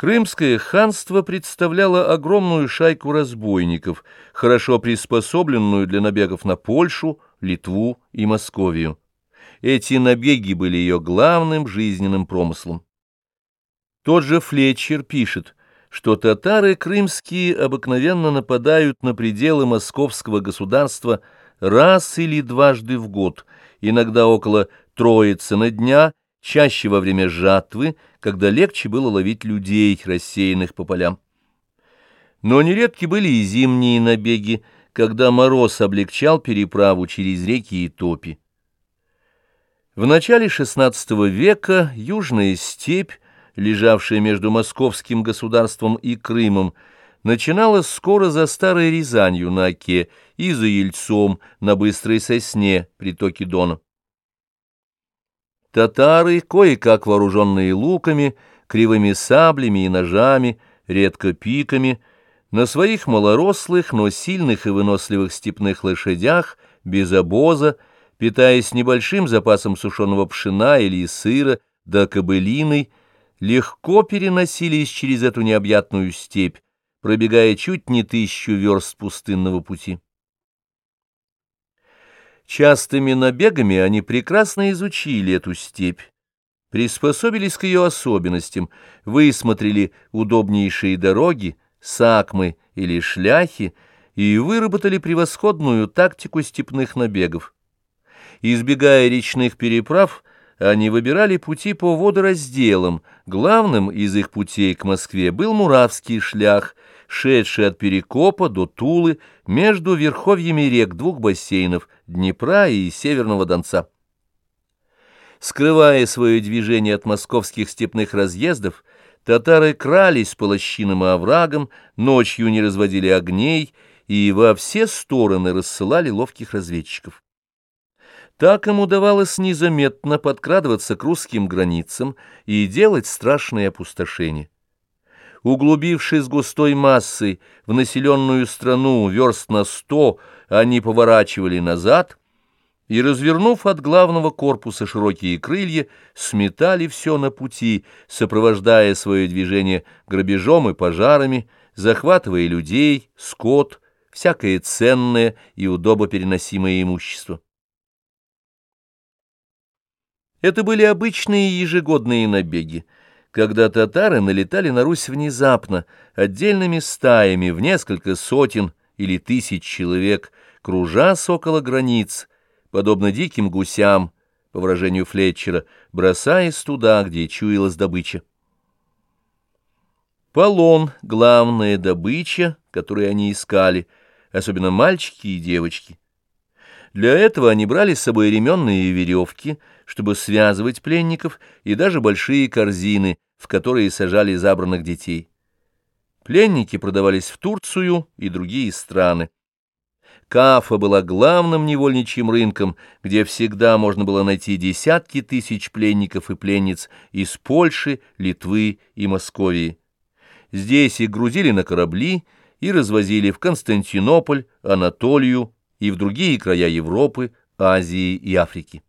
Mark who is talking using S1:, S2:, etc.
S1: Крымское ханство представляло огромную шайку разбойников, хорошо приспособленную для набегов на Польшу, Литву и Московию. Эти набеги были ее главным жизненным промыслом. Тот же Флетчер пишет, что татары крымские обыкновенно нападают на пределы московского государства раз или дважды в год, иногда около Троицы на дня, чаще во время жатвы, когда легче было ловить людей, рассеянных по полям. Но нередки были и зимние набеги, когда мороз облегчал переправу через реки и топи. В начале XVI века южная степь, лежавшая между московским государством и Крымом, начиналась скоро за Старой Рязанью на Оке и за Ельцом на Быстрой Сосне, притоке Дона. Татары, кое-как вооруженные луками, кривыми саблями и ножами, редко пиками, на своих малорослых, но сильных и выносливых степных лошадях, без обоза, питаясь небольшим запасом сушеного пшена или сыра, да кобылиной, легко переносились через эту необъятную степь, пробегая чуть не тысячу верст пустынного пути. Частыми набегами они прекрасно изучили эту степь, приспособились к ее особенностям, высмотрели удобнейшие дороги, сакмы или шляхи и выработали превосходную тактику степных набегов. Избегая речных переправ, они выбирали пути по водоразделам. Главным из их путей к Москве был Муравский шлях, шедший от Перекопа до Тулы между верховьями рек двух бассейнов Днепра и Северного Донца. Скрывая свое движение от московских степных разъездов, татары крались по лощинам и оврагам, ночью не разводили огней и во все стороны рассылали ловких разведчиков. Так им удавалось незаметно подкрадываться к русским границам и делать страшные опустошения углубившись густой массой в населенную страну верст на сто, они поворачивали назад и, развернув от главного корпуса широкие крылья, сметали все на пути, сопровождая свое движение грабежом и пожарами, захватывая людей, скот, всякое ценное и удобопереносимое имущество. Это были обычные ежегодные набеги, когда татары налетали на Русь внезапно, отдельными стаями в несколько сотен или тысяч человек, кружась около границ, подобно диким гусям, по выражению Флетчера, бросаясь туда, где чуялась добыча. Полон — главная добыча, которую они искали, особенно мальчики и девочки. Для этого они брали с собой ременные веревки, чтобы связывать пленников, и даже большие корзины, в которые сажали забранных детей. Пленники продавались в Турцию и другие страны. Кафа была главным невольничьим рынком, где всегда можно было найти десятки тысяч пленников и пленниц из Польши, Литвы и Московии. Здесь их грузили на корабли и развозили в Константинополь, Анатолию, и в другие края Европы, Азии и Африки.